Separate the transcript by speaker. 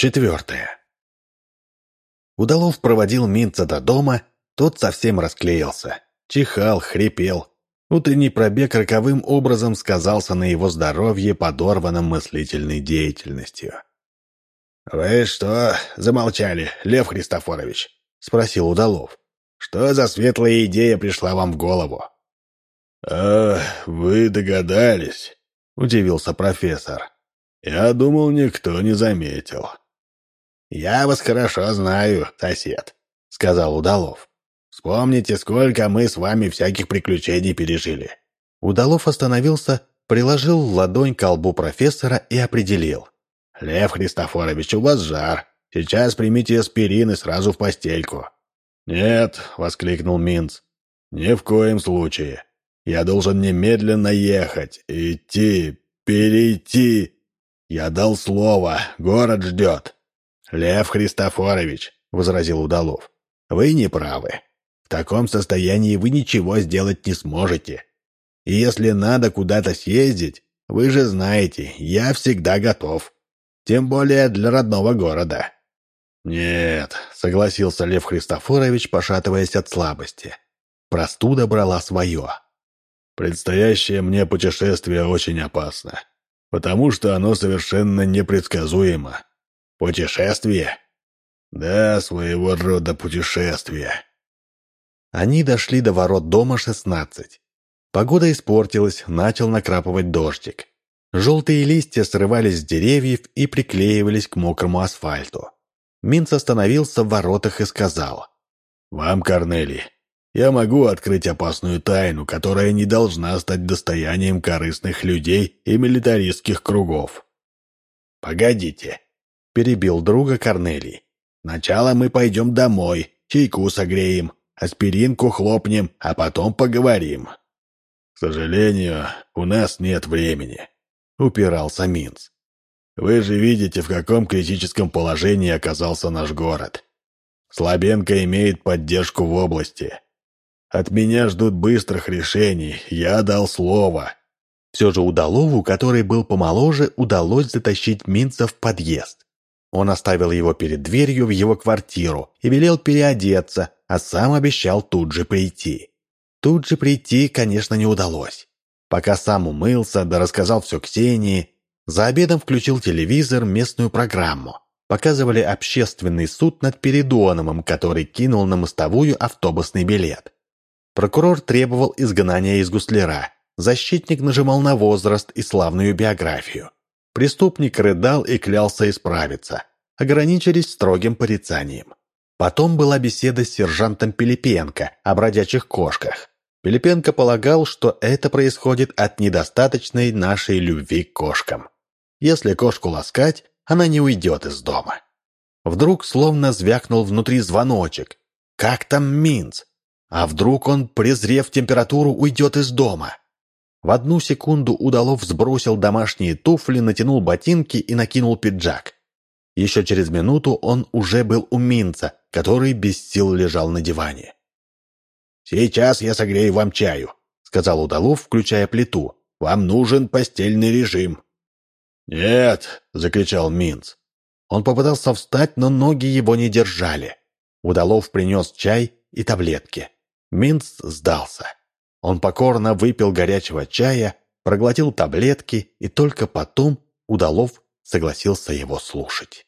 Speaker 1: Четвертое. Удалов проводил Минца до дома, тот совсем расклеился. Чихал, хрипел. Утренний пробег роковым образом сказался на его здоровье, подорванном мыслительной деятельностью.
Speaker 2: «Вы что замолчали, Лев Христофорович?» — спросил Удалов. «Что за светлая идея пришла вам в голову?»
Speaker 3: «А, вы догадались?» — удивился профессор. «Я думал, никто не заметил».
Speaker 2: «Я вас хорошо знаю, сосед», — сказал Удалов. «Вспомните, сколько мы с вами всяких приключений пережили».
Speaker 1: Удалов остановился, приложил ладонь к колбу профессора и определил.
Speaker 2: «Лев Христофорович, у вас жар. Сейчас примите аспирин и сразу в постельку».
Speaker 3: «Нет», — воскликнул Минц, — «ни в коем случае. Я должен немедленно ехать, идти, перейти. Я дал слово, город ждет».
Speaker 2: «Лев Христофорович», — возразил Удалов, — «вы не правы. В таком состоянии вы ничего сделать не сможете. И если надо куда-то съездить, вы же знаете, я всегда готов. Тем более для родного города».
Speaker 1: «Нет», — согласился Лев Христофорович, пошатываясь от слабости. Простуда брала свое.
Speaker 3: «Предстоящее мне путешествие очень опасно, потому что оно совершенно непредсказуемо.
Speaker 2: «Путешествие?»
Speaker 3: «Да, своего рода путешествие».
Speaker 1: Они дошли до ворот дома 16. Погода испортилась, начал накрапывать дождик. Желтые листья срывались с деревьев и приклеивались к мокрому асфальту. Минц остановился в воротах и сказал.
Speaker 3: «Вам, Корнели, я могу открыть опасную тайну, которая не должна стать достоянием корыстных людей и милитаристских кругов».
Speaker 2: «Погодите», — перебил друга Корнелий. «Сначала мы пойдем домой, чайку согреем, аспиринку хлопнем, а потом поговорим».
Speaker 3: «К сожалению, у нас нет времени», — упирался Минц. «Вы же видите, в каком критическом положении оказался наш город. Слабенко имеет поддержку в области. От меня ждут быстрых решений, я дал слово».
Speaker 1: Все же Удалову, который был помоложе, удалось затащить Минца в подъезд. Он оставил его перед дверью в его квартиру и велел переодеться, а сам обещал тут же прийти. Тут же прийти, конечно, не удалось. Пока сам умылся, да рассказал все Ксении, за обедом включил телевизор, местную программу. Показывали общественный суд над Передоновым, который кинул на мостовую автобусный билет. Прокурор требовал изгнания из гусляра. Защитник нажимал на возраст и славную биографию. Преступник рыдал и клялся исправиться. Ограничились строгим порицанием. Потом была беседа с сержантом Пилипенко о бродячих кошках. Пилипенко полагал, что это происходит от недостаточной нашей любви к кошкам. Если кошку ласкать, она не уйдет из дома. Вдруг словно звякнул внутри звоночек. Как там Минц? А вдруг он, презрев температуру, уйдет из дома? В одну секунду Удалов сбросил домашние туфли, натянул ботинки и накинул пиджак. Еще через минуту он уже был у Минца, который без сил лежал на диване.
Speaker 2: «Сейчас я согрею вам чаю», — сказал Удалов, включая плиту. «Вам нужен постельный режим».
Speaker 3: «Нет!» — закричал Минц.
Speaker 1: Он попытался встать, но ноги его не держали. Удалов принес чай и таблетки. Минц сдался. Он покорно выпил горячего чая, проглотил таблетки и только потом Удалов согласился его слушать.